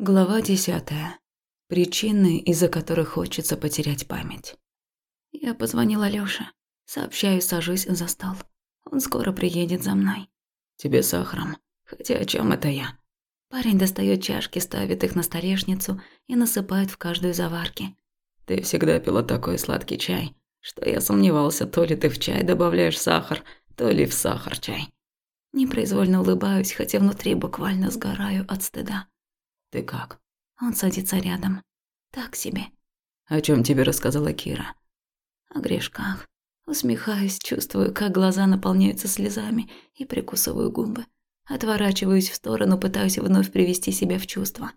Глава десятая. Причины, из-за которых хочется потерять память. Я позвонила Лёше. Сообщаю, сажусь за стол. Он скоро приедет за мной. Тебе сахаром. Хотя о чем это я? Парень достает чашки, ставит их на столешницу и насыпает в каждую заварки. Ты всегда пила такой сладкий чай, что я сомневался, то ли ты в чай добавляешь сахар, то ли в сахар чай. Непроизвольно улыбаюсь, хотя внутри буквально сгораю от стыда. Ты как? Он садится рядом. Так себе. О чем тебе рассказала Кира? О грешках. Усмехаюсь, чувствую, как глаза наполняются слезами и прикусываю губы. Отворачиваюсь в сторону, пытаюсь вновь привести себя в чувство.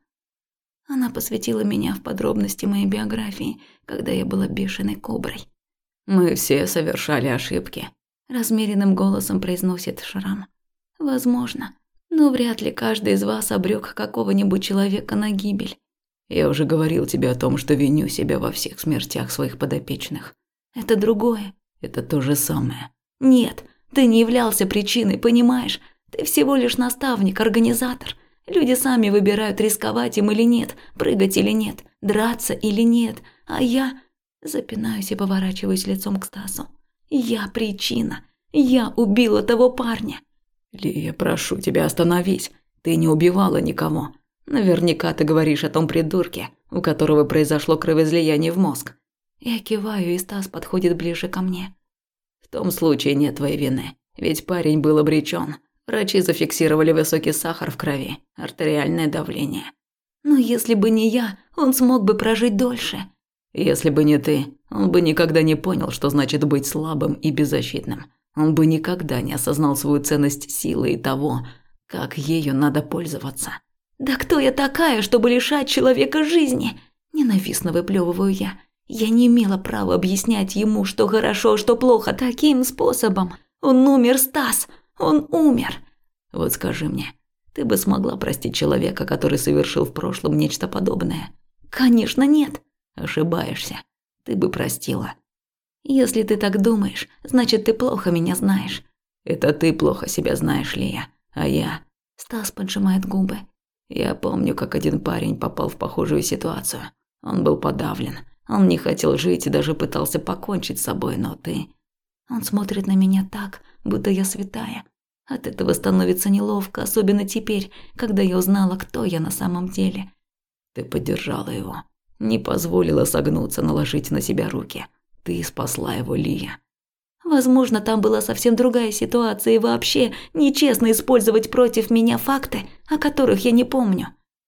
Она посвятила меня в подробности моей биографии, когда я была бешеной коброй. «Мы все совершали ошибки», – размеренным голосом произносит Шрам. «Возможно. Но вряд ли каждый из вас обрек какого-нибудь человека на гибель. Я уже говорил тебе о том, что виню себя во всех смертях своих подопечных. Это другое. Это то же самое. Нет, ты не являлся причиной, понимаешь? Ты всего лишь наставник, организатор. Люди сами выбирают, рисковать им или нет, прыгать или нет, драться или нет. А я... Запинаюсь и поворачиваюсь лицом к Стасу. Я причина. Я убила того парня. «Лия, прошу тебя, остановись. Ты не убивала никого. Наверняка ты говоришь о том придурке, у которого произошло кровоизлияние в мозг». Я киваю, и Стас подходит ближе ко мне. «В том случае нет твоей вины, ведь парень был обречен. Врачи зафиксировали высокий сахар в крови, артериальное давление. Но если бы не я, он смог бы прожить дольше. Если бы не ты, он бы никогда не понял, что значит быть слабым и беззащитным. Он бы никогда не осознал свою ценность силы и того, как ею надо пользоваться. «Да кто я такая, чтобы лишать человека жизни?» Ненавистно выплевываю я. Я не имела права объяснять ему, что хорошо, что плохо таким способом. Он умер, Стас. Он умер. Вот скажи мне, ты бы смогла простить человека, который совершил в прошлом нечто подобное? Конечно, нет. Ошибаешься. Ты бы простила. Если ты так думаешь, значит, ты плохо меня знаешь. Это ты плохо себя знаешь, Лия, а я... Стас поджимает губы. Я помню, как один парень попал в похожую ситуацию. Он был подавлен. Он не хотел жить и даже пытался покончить с собой, но ты... Он смотрит на меня так, будто я святая. От этого становится неловко, особенно теперь, когда я узнала, кто я на самом деле. Ты поддержала его. Не позволила согнуться, наложить на себя руки. Ты спасла его, Лия. Возможно, там была совсем другая ситуация и вообще нечестно использовать против меня факты, о которых я не помню.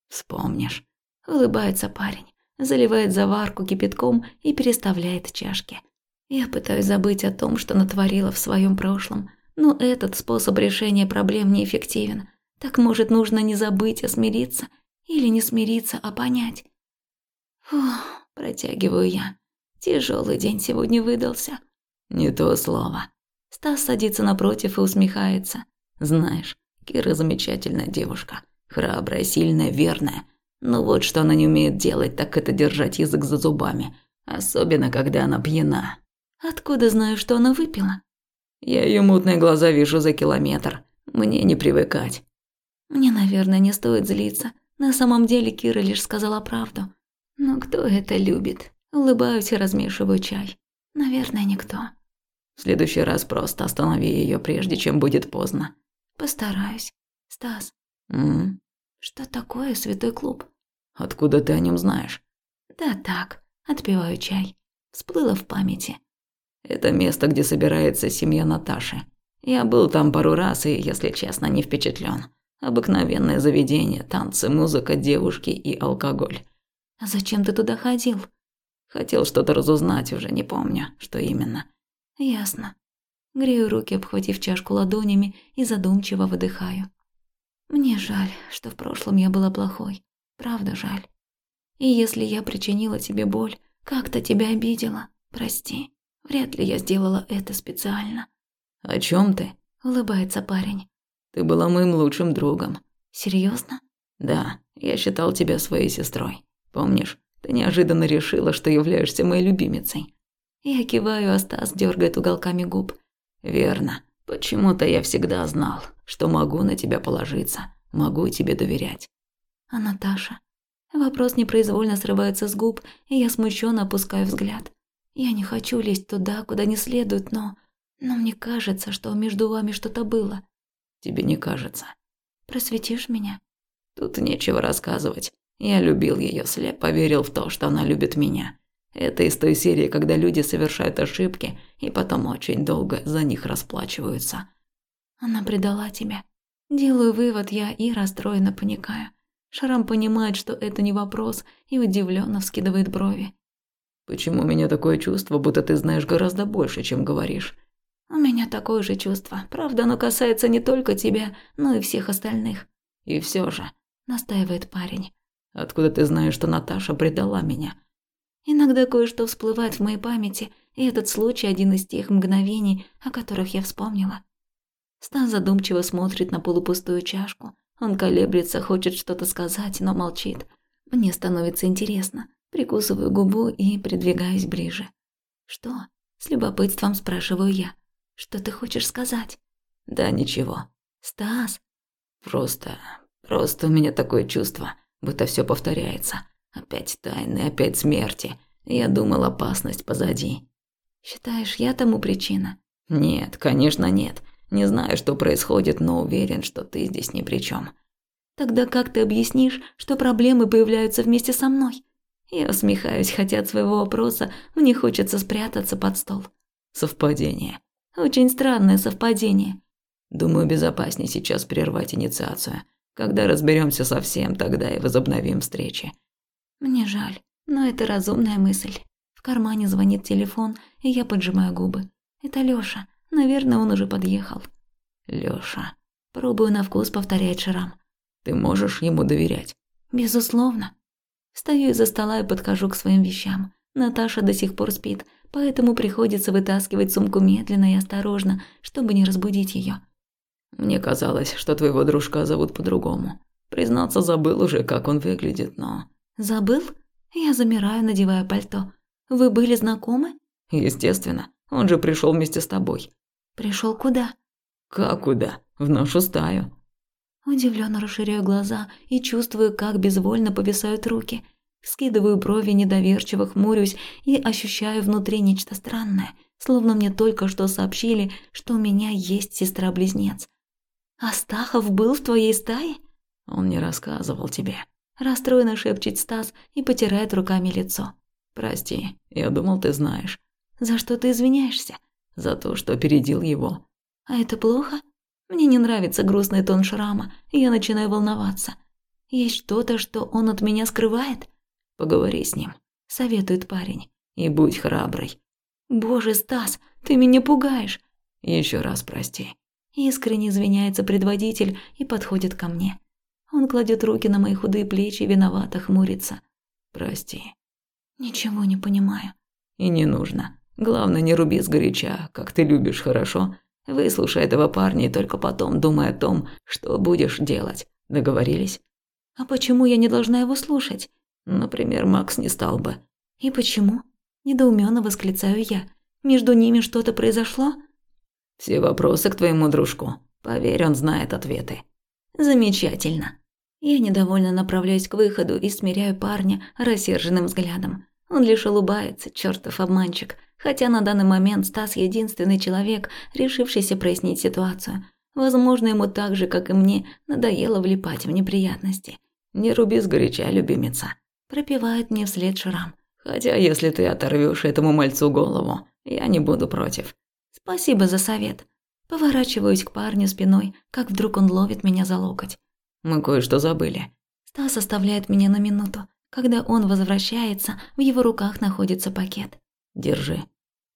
Вспомнишь. Улыбается парень, заливает заварку кипятком и переставляет чашки. Я пытаюсь забыть о том, что натворила в своем прошлом, но этот способ решения проблем неэффективен. Так может нужно не забыть, а смириться, или не смириться, а понять. Фух, протягиваю я. Тяжелый день сегодня выдался. Не то слово. Стас садится напротив и усмехается. Знаешь, Кира замечательная девушка. Храбрая, сильная, верная. Но вот что она не умеет делать, так это держать язык за зубами. Особенно, когда она пьяна. Откуда знаю, что она выпила? Я ее мутные глаза вижу за километр. Мне не привыкать. Мне, наверное, не стоит злиться. На самом деле Кира лишь сказала правду. Но кто это любит? Улыбаюсь и размешиваю чай. Наверное, никто. В следующий раз просто останови ее, прежде чем будет поздно. Постараюсь. Стас. М? Что такое святой клуб? Откуда ты о нем знаешь? Да так, отпиваю чай. Всплыло в памяти. Это место, где собирается семья Наташи. Я был там пару раз и, если честно, не впечатлен. Обыкновенное заведение, танцы, музыка, девушки и алкоголь. А зачем ты туда ходил? Хотел что-то разузнать, уже не помню, что именно. Ясно. Грею руки, обхватив чашку ладонями и задумчиво выдыхаю. Мне жаль, что в прошлом я была плохой. Правда жаль. И если я причинила тебе боль, как-то тебя обидела, прости. Вряд ли я сделала это специально. О чем ты? Улыбается парень. Ты была моим лучшим другом. Серьезно? Да, я считал тебя своей сестрой. Помнишь, ты неожиданно решила, что являешься моей любимицей. Я киваю, а Стас дергает уголками губ. Верно. Почему-то я всегда знал, что могу на тебя положиться, могу тебе доверять. А Наташа? Вопрос непроизвольно срывается с губ, и я смущенно опускаю взгляд. Я не хочу лезть туда, куда не следует, но... Но мне кажется, что между вами что-то было. Тебе не кажется. Просветишь меня? Тут нечего рассказывать. Я любил ее, слепо верил в то, что она любит меня. Это из той серии, когда люди совершают ошибки и потом очень долго за них расплачиваются. Она предала тебя. Делаю вывод я и расстроенно паникаю. Шрам понимает, что это не вопрос, и удивленно вскидывает брови. «Почему у меня такое чувство, будто ты знаешь гораздо больше, чем говоришь?» «У меня такое же чувство. Правда, оно касается не только тебя, но и всех остальных». «И все же», – настаивает парень. «Откуда ты знаешь, что Наташа предала меня?» Иногда кое-что всплывает в моей памяти, и этот случай один из тех мгновений, о которых я вспомнила. Стас задумчиво смотрит на полупустую чашку. Он колеблется, хочет что-то сказать, но молчит. Мне становится интересно. Прикусываю губу и придвигаюсь ближе. «Что?» – с любопытством спрашиваю я. «Что ты хочешь сказать?» «Да ничего». «Стас?» «Просто... просто у меня такое чувство, будто все повторяется. Опять тайны, опять смерти. Я думал, опасность позади». «Считаешь, я тому причина?» «Нет, конечно нет. Не знаю, что происходит, но уверен, что ты здесь ни при чем. Тогда как ты объяснишь, что проблемы появляются вместе со мной? Я усмехаюсь, хотя от своего вопроса мне хочется спрятаться под стол. Совпадение. Очень странное совпадение. Думаю, безопаснее сейчас прервать инициацию. Когда разберемся со всем, тогда и возобновим встречи. Мне жаль, но это разумная мысль. В кармане звонит телефон, и я поджимаю губы. Это Лёша. Наверное, он уже подъехал. Лёша. Пробую на вкус, повторяет Шрам. Ты можешь ему доверять? Безусловно. Встаю из-за стола и подхожу к своим вещам. Наташа до сих пор спит, поэтому приходится вытаскивать сумку медленно и осторожно, чтобы не разбудить её. Мне казалось, что твоего дружка зовут по-другому. Признаться, забыл уже, как он выглядит, но... Забыл? Я замираю, надевая пальто. Вы были знакомы? Естественно. Он же пришел вместе с тобой. Пришел куда? Как куда? В нашу стаю. Удивленно расширяю глаза и чувствую, как безвольно повисают руки. Скидываю брови, недоверчиво хмурюсь и ощущаю внутри нечто странное, словно мне только что сообщили, что у меня есть сестра-близнец. «Астахов был в твоей стае?» «Он не рассказывал тебе». Расстроенно шепчет Стас и потирает руками лицо. «Прости, я думал, ты знаешь». «За что ты извиняешься?» за то, что опередил его. А это плохо? Мне не нравится грустный тон шрама, и я начинаю волноваться. Есть что-то, что он от меня скрывает? Поговори с ним, советует парень. И будь храброй. Боже, Стас, ты меня пугаешь. Еще раз прости. Искренне извиняется предводитель и подходит ко мне. Он кладет руки на мои худые плечи и виновато хмурится. Прости. Ничего не понимаю. И не нужно. Главное, не руби сгоряча, как ты любишь, хорошо? Выслушай этого парня и только потом думай о том, что будешь делать. Договорились? А почему я не должна его слушать? Например, Макс не стал бы. И почему? Недоуменно восклицаю я. Между ними что-то произошло? Все вопросы к твоему дружку. Поверь, он знает ответы. Замечательно. Я недовольно направляюсь к выходу и смиряю парня рассерженным взглядом. Он лишь улыбается, чертов обманщик, хотя на данный момент Стас единственный человек, решившийся прояснить ситуацию. Возможно, ему так же, как и мне, надоело влипать в неприятности. «Не руби сгоряча, любимица», – пропевает мне вслед Шрам. «Хотя, если ты оторвешь этому мальцу голову, я не буду против». «Спасибо за совет». Поворачиваюсь к парню спиной, как вдруг он ловит меня за локоть. «Мы кое-что забыли». Стас оставляет меня на минуту. Когда он возвращается, в его руках находится пакет. «Держи».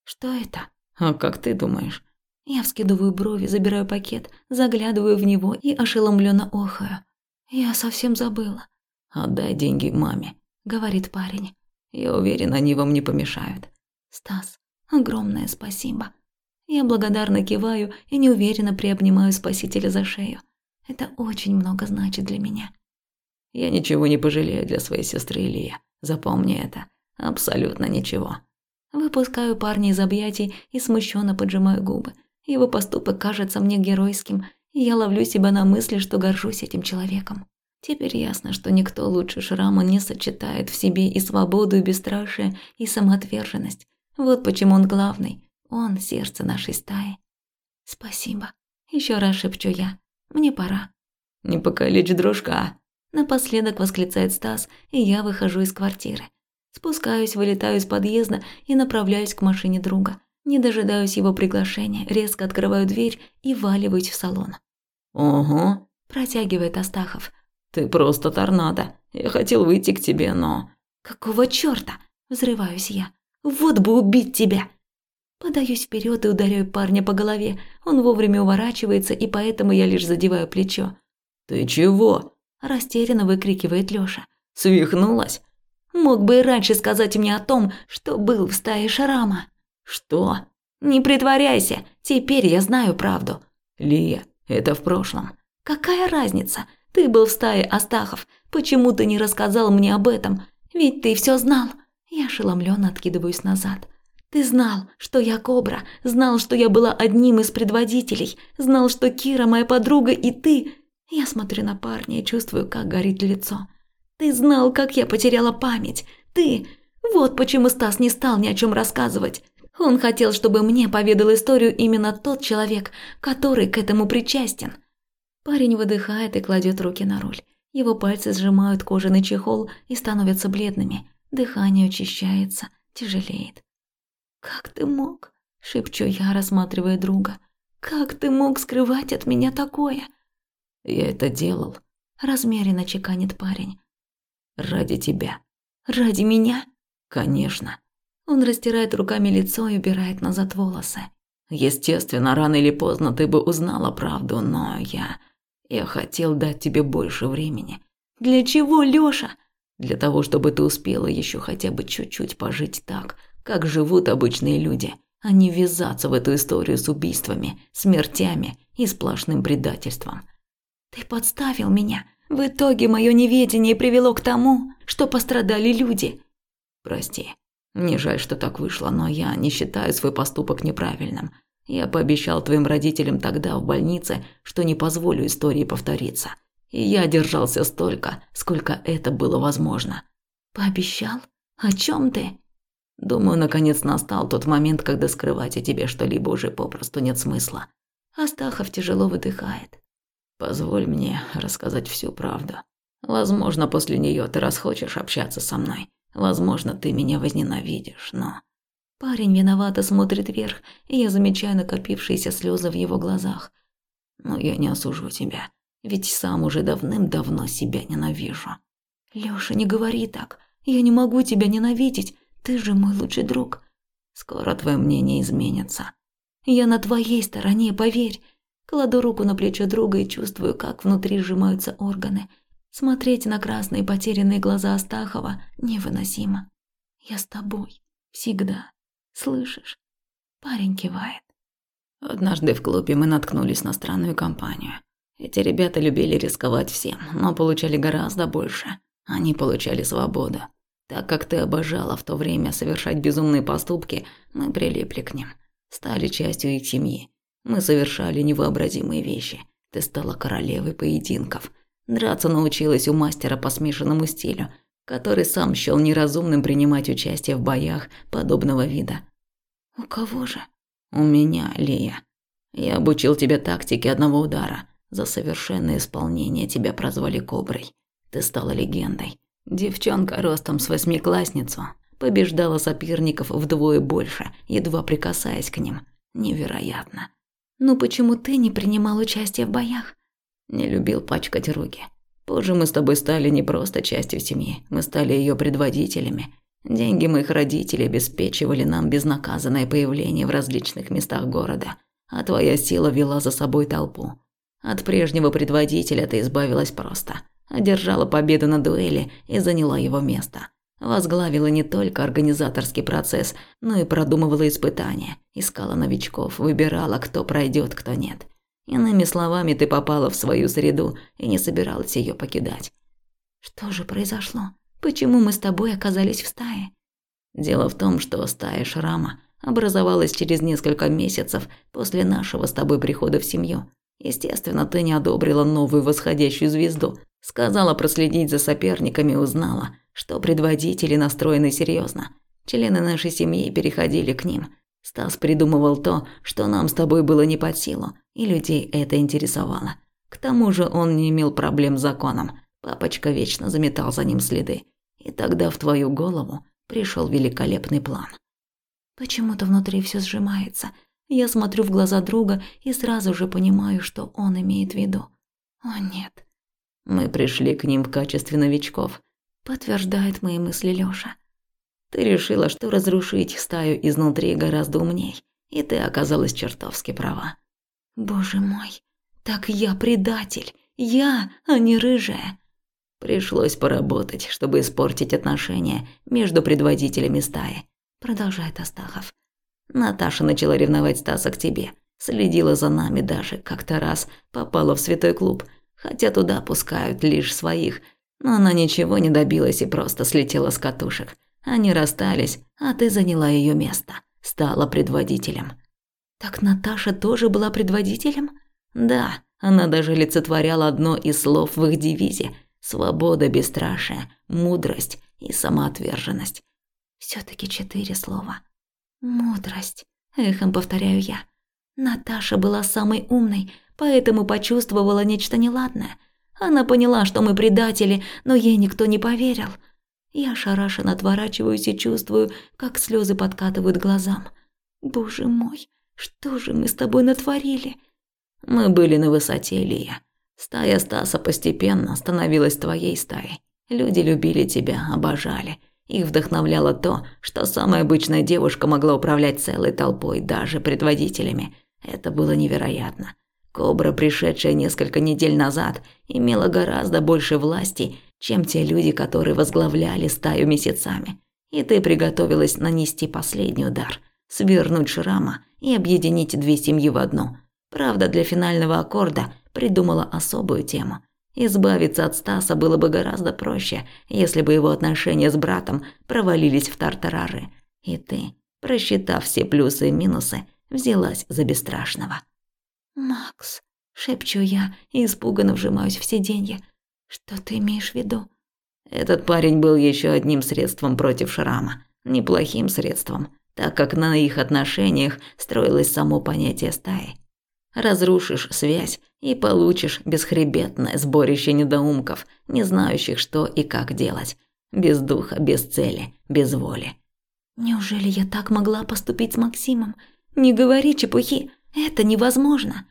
Что это? А как ты думаешь? Я вскидываю брови, забираю пакет, заглядываю в него и ошеломленно охаю. Я совсем забыла. «Отдай деньги маме», — говорит парень. «Я уверен, они вам не помешают». «Стас, огромное спасибо». Я благодарно киваю и неуверенно приобнимаю спасителя за шею. Это очень много значит для меня. Я ничего не пожалею для своей сестры Илья. Запомни это. Абсолютно ничего. Выпускаю парня из объятий и смущенно поджимаю губы. Его поступок кажется мне геройским, и я ловлю себя на мысли, что горжусь этим человеком. Теперь ясно, что никто лучше Шрама не сочетает в себе и свободу, и бесстрашие, и самоотверженность. Вот почему он главный. Он – сердце нашей стаи. Спасибо. Еще раз шепчу я. Мне пора. Не покалечь дружка. Напоследок восклицает Стас, и я выхожу из квартиры. Спускаюсь, вылетаю из подъезда и направляюсь к машине друга. Не дожидаюсь его приглашения, резко открываю дверь и валиваюсь в салон. «Ого», – протягивает Астахов. «Ты просто торнадо. Я хотел выйти к тебе, но...» «Какого чёрта?» – взрываюсь я. «Вот бы убить тебя!» Подаюсь вперед и ударяю парня по голове. Он вовремя уворачивается, и поэтому я лишь задеваю плечо. «Ты чего?» – растерянно выкрикивает Лёша. «Свихнулась?» Мог бы и раньше сказать мне о том, что был в стае Шарама. Что? Не притворяйся, теперь я знаю правду. Лия, это в прошлом. Какая разница? Ты был в стае Астахов. Почему ты не рассказал мне об этом? Ведь ты все знал. Я ошеломленно откидываюсь назад. Ты знал, что я кобра, знал, что я была одним из предводителей, знал, что Кира моя подруга и ты. Я смотрю на парня и чувствую, как горит лицо. Ты знал, как я потеряла память. Ты... Вот почему Стас не стал ни о чем рассказывать. Он хотел, чтобы мне поведал историю именно тот человек, который к этому причастен. Парень выдыхает и кладет руки на руль. Его пальцы сжимают кожаный чехол и становятся бледными. Дыхание учащается, тяжелеет. «Как ты мог?» – шепчу я, рассматривая друга. «Как ты мог скрывать от меня такое?» «Я это делал», – размеренно чеканит парень. Ради тебя. Ради меня? Конечно. Он растирает руками лицо и убирает назад волосы. Естественно, рано или поздно ты бы узнала правду, но я... Я хотел дать тебе больше времени. Для чего, Лёша? Для того, чтобы ты успела еще хотя бы чуть-чуть пожить так, как живут обычные люди, а не ввязаться в эту историю с убийствами, смертями и сплошным предательством. Ты подставил меня. В итоге мое неведение привело к тому, что пострадали люди. Прости. Мне жаль, что так вышло, но я не считаю свой поступок неправильным. Я пообещал твоим родителям тогда в больнице, что не позволю истории повториться. И я держался столько, сколько это было возможно. Пообещал? О чем ты? Думаю, наконец настал тот момент, когда скрывать о тебе что-либо уже попросту нет смысла. Астахов тяжело выдыхает. Позволь мне рассказать всю правду. Возможно, после нее ты расхочешь общаться со мной. Возможно, ты меня возненавидишь, но... Парень виновато смотрит вверх, и я замечаю накопившиеся слезы в его глазах. Но я не осужу тебя, ведь сам уже давным-давно себя ненавижу. Лёша, не говори так. Я не могу тебя ненавидеть. Ты же мой лучший друг. Скоро твое мнение изменится. Я на твоей стороне, поверь. Кладу руку на плечо друга и чувствую, как внутри сжимаются органы. Смотреть на красные потерянные глаза Астахова невыносимо. Я с тобой. Всегда. Слышишь? Парень кивает. Однажды в клубе мы наткнулись на странную компанию. Эти ребята любили рисковать всем, но получали гораздо больше. Они получали свободу. Так как ты обожала в то время совершать безумные поступки, мы прилипли к ним. Стали частью их семьи. Мы совершали невообразимые вещи. Ты стала королевой поединков. Драться научилась у мастера по смешанному стилю, который сам счёл неразумным принимать участие в боях подобного вида. У кого же? У меня, Лия. Я обучил тебя тактике одного удара. За совершенное исполнение тебя прозвали Коброй. Ты стала легендой. Девчонка ростом с восьмиклассницу побеждала соперников вдвое больше, едва прикасаясь к ним. Невероятно. «Ну почему ты не принимал участие в боях?» Не любил пачкать руки. Позже мы с тобой стали не просто частью семьи, мы стали ее предводителями. Деньги моих родителей обеспечивали нам безнаказанное появление в различных местах города, а твоя сила вела за собой толпу. От прежнего предводителя ты избавилась просто, одержала победу на дуэли и заняла его место. Возглавила не только организаторский процесс, но и продумывала испытания, искала новичков, выбирала, кто пройдет, кто нет. Иными словами, ты попала в свою среду и не собиралась ее покидать. Что же произошло? Почему мы с тобой оказались в стае? Дело в том, что стая Шрама образовалась через несколько месяцев после нашего с тобой прихода в семью. Естественно, ты не одобрила новую восходящую звезду, Сказала проследить за соперниками, узнала, что предводители настроены серьезно. Члены нашей семьи переходили к ним. Стас придумывал то, что нам с тобой было не под силу, и людей это интересовало. К тому же он не имел проблем с законом. Папочка вечно заметал за ним следы. И тогда в твою голову пришел великолепный план. Почему-то внутри все сжимается. Я смотрю в глаза друга и сразу же понимаю, что он имеет в виду. О нет. Мы пришли к ним в качестве новичков, подтверждает мои мысли Лёша. Ты решила, что разрушить стаю изнутри гораздо умней, и ты оказалась чертовски права. Боже мой, так я предатель, я, а не рыжая. Пришлось поработать, чтобы испортить отношения между предводителями стаи, продолжает Астахов. Наташа начала ревновать Стаса к тебе, следила за нами даже, как-то раз попала в святой клуб, хотя туда пускают лишь своих, но она ничего не добилась и просто слетела с катушек. Они расстались, а ты заняла ее место, стала предводителем. Так Наташа тоже была предводителем? Да, она даже олицетворяла одно из слов в их девизе – Свобода, бесстрашие, мудрость и самоотверженность. все таки четыре слова. Мудрость, эхом повторяю я. Наташа была самой умной, поэтому почувствовала нечто неладное. Она поняла, что мы предатели, но ей никто не поверил. Я шарашенно отворачиваюсь и чувствую, как слезы подкатывают глазам. Боже мой, что же мы с тобой натворили? Мы были на высоте, Лия. Стая Стаса постепенно становилась твоей стаей. Люди любили тебя, обожали. Их вдохновляло то, что самая обычная девушка могла управлять целой толпой, даже предводителями. Это было невероятно. Кобра, пришедшая несколько недель назад, имела гораздо больше власти, чем те люди, которые возглавляли стаю месяцами. И ты приготовилась нанести последний удар, свернуть шрама и объединить две семьи в одну. Правда, для финального аккорда придумала особую тему. Избавиться от Стаса было бы гораздо проще, если бы его отношения с братом провалились в тартарары. И ты, просчитав все плюсы и минусы, взялась за бесстрашного. «Макс», – шепчу я и испуганно вжимаюсь в сиденье. «Что ты имеешь в виду?» Этот парень был еще одним средством против шрама. Неплохим средством, так как на их отношениях строилось само понятие стаи. Разрушишь связь и получишь бесхребетное сборище недоумков, не знающих, что и как делать. Без духа, без цели, без воли. Неужели я так могла поступить с Максимом? Не говори чепухи, это невозможно.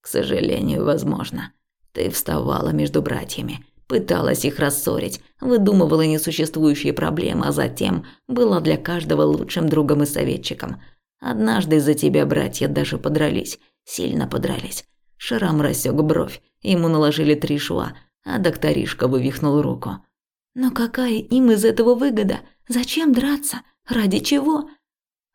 К сожалению, возможно. Ты вставала между братьями, пыталась их рассорить, выдумывала несуществующие проблемы, а затем была для каждого лучшим другом и советчиком. Однажды из-за тебя братья даже подрались, Сильно подрались. Шрам рассек бровь, ему наложили три шва, а докторишка вывихнул руку. Но какая им из этого выгода? Зачем драться? Ради чего?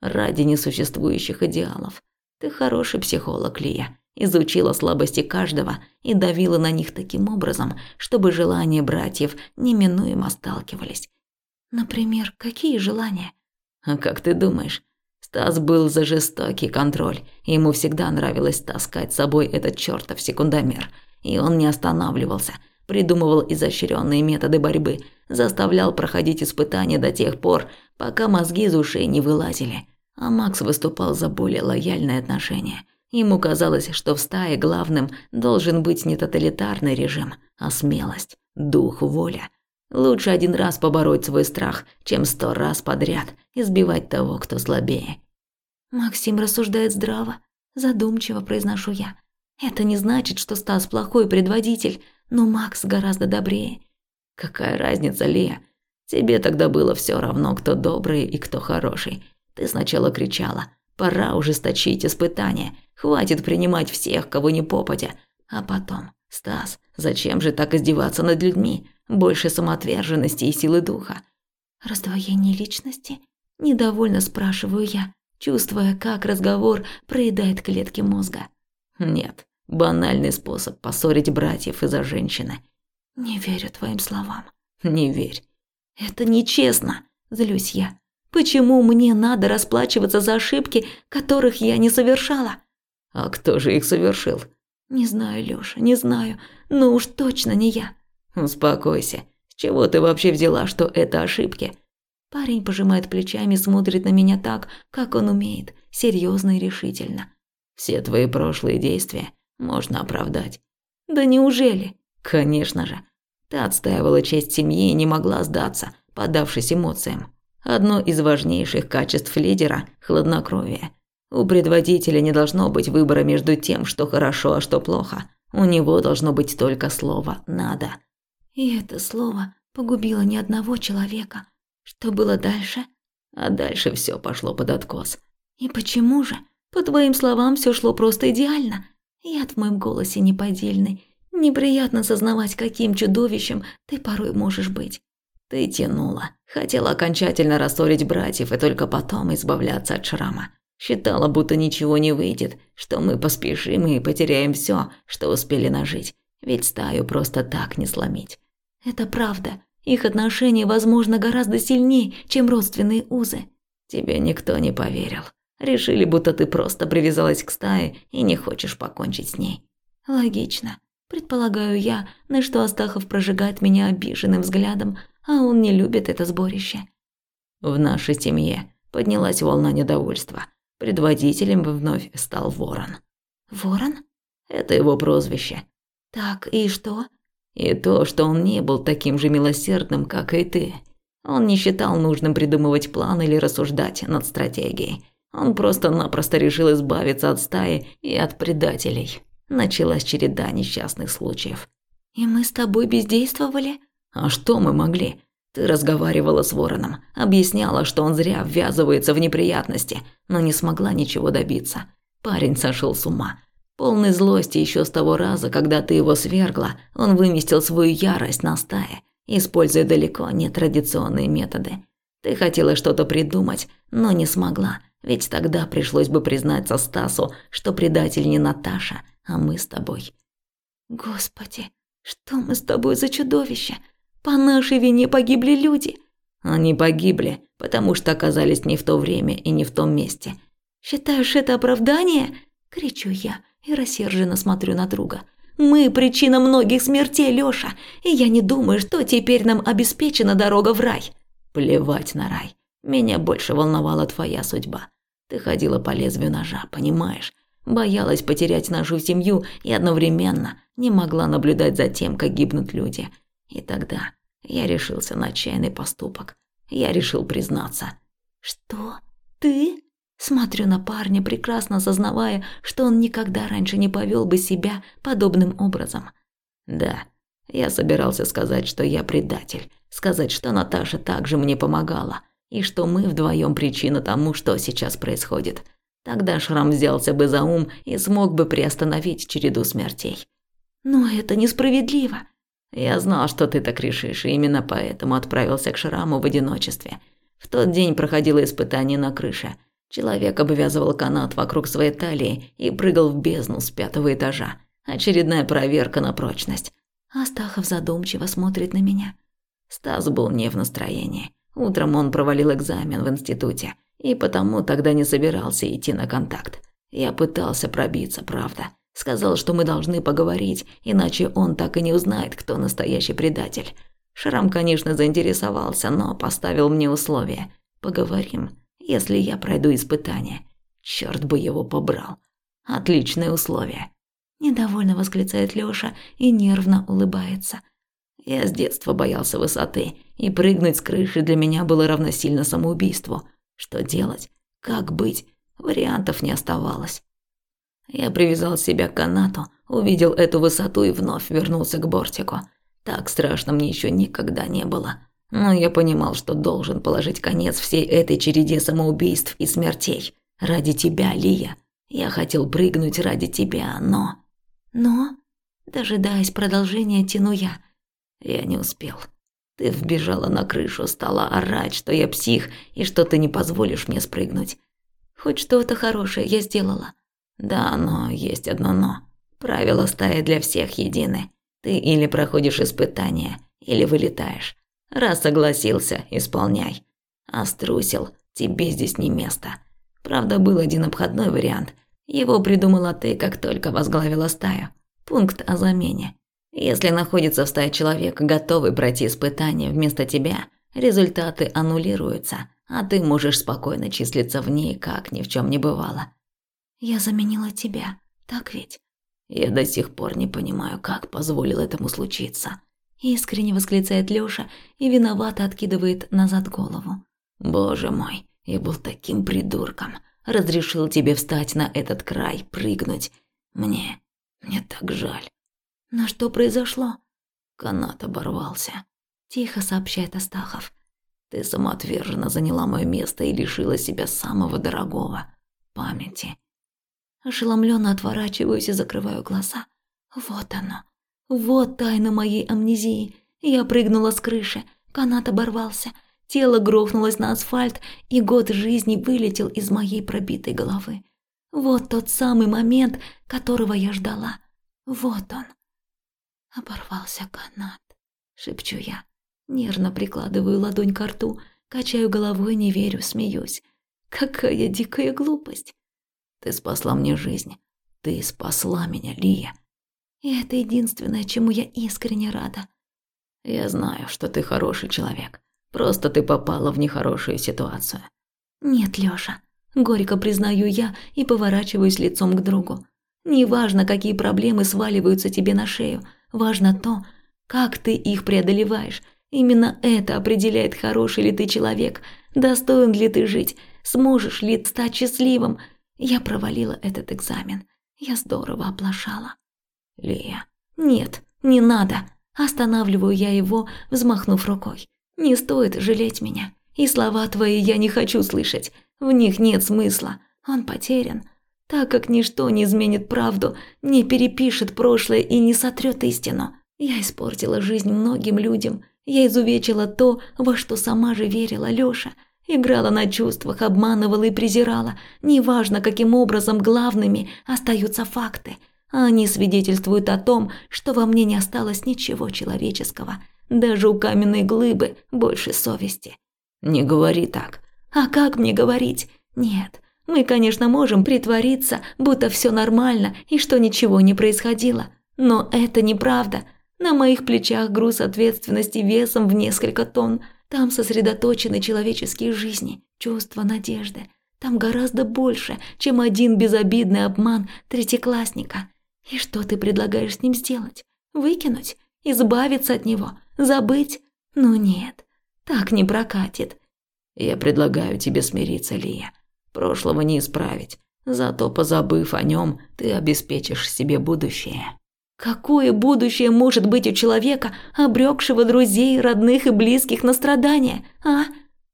Ради несуществующих идеалов. Ты хороший психолог, Лия. Изучила слабости каждого и давила на них таким образом, чтобы желания братьев неминуемо сталкивались. Например, какие желания? А как ты думаешь, Стас был за жестокий контроль. Ему всегда нравилось таскать с собой этот чертов секундомер. И он не останавливался. Придумывал изощренные методы борьбы. Заставлял проходить испытания до тех пор, пока мозги из ушей не вылазили. А Макс выступал за более лояльное отношение. Ему казалось, что в стае главным должен быть не тоталитарный режим, а смелость, дух, воля – Лучше один раз побороть свой страх, чем сто раз подряд избивать того, кто слабее. Максим рассуждает здраво, задумчиво произношу я. Это не значит, что Стас плохой предводитель, но Макс гораздо добрее. Какая разница, Лия? Тебе тогда было все равно, кто добрый и кто хороший. Ты сначала кричала: "Пора ужесточить испытания, хватит принимать всех, кого не попадя". А потом: "Стас, зачем же так издеваться над людьми? больше самоотверженности и силы духа. Раздвоение личности? Недовольно спрашиваю я, чувствуя, как разговор проедает клетки мозга. Нет, банальный способ поссорить братьев из-за женщины. Не верю твоим словам. Не верь. Это нечестно, злюсь я. Почему мне надо расплачиваться за ошибки, которых я не совершала? А кто же их совершил? Не знаю, Лёша, не знаю, но уж точно не я. Успокойся. С чего ты вообще взяла, что это ошибки? Парень пожимает плечами, смотрит на меня так, как он умеет, серьезно и решительно. Все твои прошлые действия можно оправдать. Да неужели? Конечно же. Ты отстаивала честь семьи и не могла сдаться, поддавшись эмоциям. Одно из важнейших качеств лидера – хладнокровие. У предводителя не должно быть выбора между тем, что хорошо, а что плохо. У него должно быть только слово «надо». И это слово погубило ни одного человека. Что было дальше? А дальше все пошло под откос. И почему же? По твоим словам, все шло просто идеально. Яд в моем голосе неподдельный. Неприятно сознавать, каким чудовищем ты порой можешь быть. Ты тянула. Хотела окончательно рассорить братьев и только потом избавляться от шрама. Считала, будто ничего не выйдет, что мы поспешим и потеряем все, что успели нажить. Ведь стаю просто так не сломить. Это правда. Их отношения, возможно, гораздо сильнее, чем родственные узы. Тебе никто не поверил. Решили, будто ты просто привязалась к стае и не хочешь покончить с ней. Логично. Предполагаю я, на что Астахов прожигает меня обиженным взглядом, а он не любит это сборище. В нашей семье поднялась волна недовольства. Предводителем вновь стал Ворон. Ворон? Это его прозвище. Так, и что? И то, что он не был таким же милосердным, как и ты. Он не считал нужным придумывать план или рассуждать над стратегией. Он просто-напросто решил избавиться от стаи и от предателей. Началась череда несчастных случаев. «И мы с тобой бездействовали?» «А что мы могли? Ты разговаривала с Вороном, объясняла, что он зря ввязывается в неприятности, но не смогла ничего добиться. Парень сошел с ума. Полный злости еще с того раза, когда ты его свергла, он выместил свою ярость на стае, используя далеко не традиционные методы. Ты хотела что-то придумать, но не смогла – ведь тогда пришлось бы признаться Стасу, что предатель не Наташа, а мы с тобой. Господи, что мы с тобой за чудовище? По нашей вине погибли люди. Они погибли, потому что оказались не в то время и не в том месте. Считаешь это оправдание? кричу я и рассерженно смотрю на друга. Мы причина многих смертей, Лёша, и я не думаю, что теперь нам обеспечена дорога в рай. Плевать на рай. Меня больше волновала твоя судьба. Ты ходила по лезвию ножа, понимаешь? Боялась потерять нашу семью и одновременно не могла наблюдать за тем, как гибнут люди. И тогда я решился на отчаянный поступок. Я решил признаться. «Что? Ты?» Смотрю на парня, прекрасно осознавая, что он никогда раньше не повел бы себя подобным образом. «Да, я собирался сказать, что я предатель, сказать, что Наташа также мне помогала, и что мы вдвоем причина тому, что сейчас происходит. Тогда Шрам взялся бы за ум и смог бы приостановить череду смертей. Но это несправедливо. Я знал, что ты так решишь, и именно поэтому отправился к Шраму в одиночестве. В тот день проходило испытание на крыше. Человек обвязывал канат вокруг своей талии и прыгал в бездну с пятого этажа. Очередная проверка на прочность. Астахов задумчиво смотрит на меня. Стас был не в настроении. Утром он провалил экзамен в институте, и потому тогда не собирался идти на контакт. Я пытался пробиться, правда. Сказал, что мы должны поговорить, иначе он так и не узнает, кто настоящий предатель. Шрам, конечно, заинтересовался, но поставил мне условие. Поговорим, если я пройду испытание. Черт бы его побрал. Отличное условие. Недовольно восклицает Лёша и нервно улыбается. Я с детства боялся высоты, и прыгнуть с крыши для меня было равносильно самоубийству. Что делать? Как быть? Вариантов не оставалось. Я привязал себя к канату, увидел эту высоту и вновь вернулся к бортику. Так страшно мне еще никогда не было. Но я понимал, что должен положить конец всей этой череде самоубийств и смертей. Ради тебя, Лия. Я хотел прыгнуть ради тебя, но... Но? Дожидаясь продолжения, тяну я – я не успел. Ты вбежала на крышу, стала орать, что я псих и что ты не позволишь мне спрыгнуть. Хоть что-то хорошее я сделала. Да, но есть одно но. Правила стаи для всех едины. Ты или проходишь испытания, или вылетаешь. Раз согласился, исполняй. А струсил, тебе здесь не место. Правда, был один обходной вариант. Его придумала ты, как только возглавила стаю. Пункт о замене. Если находится в стае человек, готовый пройти испытание вместо тебя, результаты аннулируются, а ты можешь спокойно числиться в ней, как ни в чем не бывало. Я заменила тебя, так ведь? Я до сих пор не понимаю, как позволил этому случиться. Искренне восклицает Лёша и виновато откидывает назад голову. Боже мой, я был таким придурком. Разрешил тебе встать на этот край, прыгнуть. Мне, мне так жаль. Но что произошло? Канат оборвался. Тихо сообщает Астахов. Ты самоотверженно заняла мое место и лишила себя самого дорогого – памяти. Ошеломленно отворачиваюсь и закрываю глаза. Вот оно. Вот тайна моей амнезии. Я прыгнула с крыши, канат оборвался, тело грохнулось на асфальт, и год жизни вылетел из моей пробитой головы. Вот тот самый момент, которого я ждала. Вот он. Оборвался канат, шепчу я. Нервно прикладываю ладонь к рту, качаю головой, не верю, смеюсь. Какая дикая глупость. Ты спасла мне жизнь. Ты спасла меня, Лия. И это единственное, чему я искренне рада. Я знаю, что ты хороший человек. Просто ты попала в нехорошую ситуацию. Нет, Лёша. Горько признаю я и поворачиваюсь лицом к другу. Неважно, какие проблемы сваливаются тебе на шею, важно то, как ты их преодолеваешь. Именно это определяет, хороший ли ты человек, достоин ли ты жить, сможешь ли стать счастливым, я провалила этот экзамен. Я здорово оплошала. Лия. Нет, не надо. Останавливаю я его, взмахнув рукой. Не стоит жалеть меня. И слова твои я не хочу слышать. В них нет смысла. Он потерян. Так как ничто не изменит правду, не перепишет прошлое и не сотрет истину. Я испортила жизнь многим людям. Я изувечила то, во что сама же верила Лёша. Играла на чувствах, обманывала и презирала. Неважно, каким образом главными остаются факты. Они свидетельствуют о том, что во мне не осталось ничего человеческого. Даже у каменной глыбы больше совести. Не говори так. А как мне говорить? Нет. Мы, конечно, можем притвориться, будто все нормально и что ничего не происходило. Но это неправда. На моих плечах груз ответственности весом в несколько тонн – там сосредоточены человеческие жизни, чувства, надежды. Там гораздо больше, чем один безобидный обман третьеклассника. И что ты предлагаешь с ним сделать? Выкинуть? Избавиться от него? Забыть? Ну нет, так не прокатит. Я предлагаю тебе смириться, Лия. Прошлого не исправить. Зато, позабыв о нем, ты обеспечишь себе будущее. Какое будущее может быть у человека, обрекшего друзей, родных и близких на страдания, а?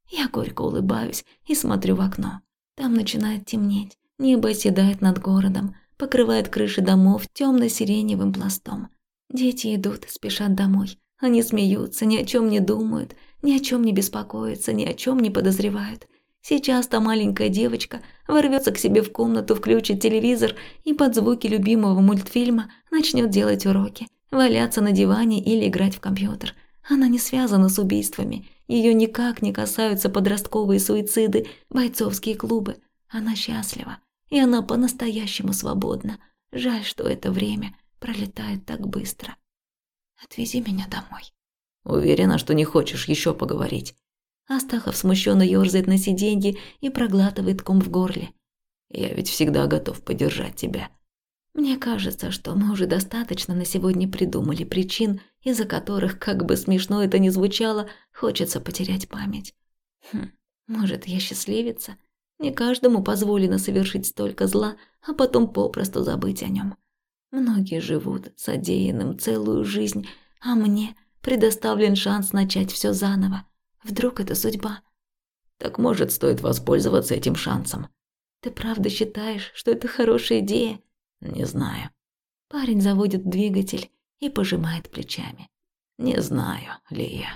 Я горько улыбаюсь и смотрю в окно. Там начинает темнеть, небо оседает над городом, покрывает крыши домов темно-сиреневым пластом. Дети идут, спешат домой. Они смеются, ни о чем не думают, ни о чем не беспокоятся, ни о чем не подозревают. Сейчас та маленькая девочка ворвется к себе в комнату, включит телевизор и под звуки любимого мультфильма начнет делать уроки, валяться на диване или играть в компьютер. Она не связана с убийствами, ее никак не касаются подростковые суициды, бойцовские клубы. Она счастлива, и она по-настоящему свободна. Жаль, что это время пролетает так быстро. Отвези меня домой. Уверена, что не хочешь еще поговорить. Астахов смущенно ёрзает на сиденье и проглатывает ком в горле. «Я ведь всегда готов поддержать тебя». Мне кажется, что мы уже достаточно на сегодня придумали причин, из-за которых, как бы смешно это ни звучало, хочется потерять память. Хм, может, я счастливица? Не каждому позволено совершить столько зла, а потом попросту забыть о нем. Многие живут содеянным целую жизнь, а мне предоставлен шанс начать все заново. Вдруг это судьба? Так может, стоит воспользоваться этим шансом? Ты правда считаешь, что это хорошая идея? Не знаю. Парень заводит двигатель и пожимает плечами. Не знаю, Лия.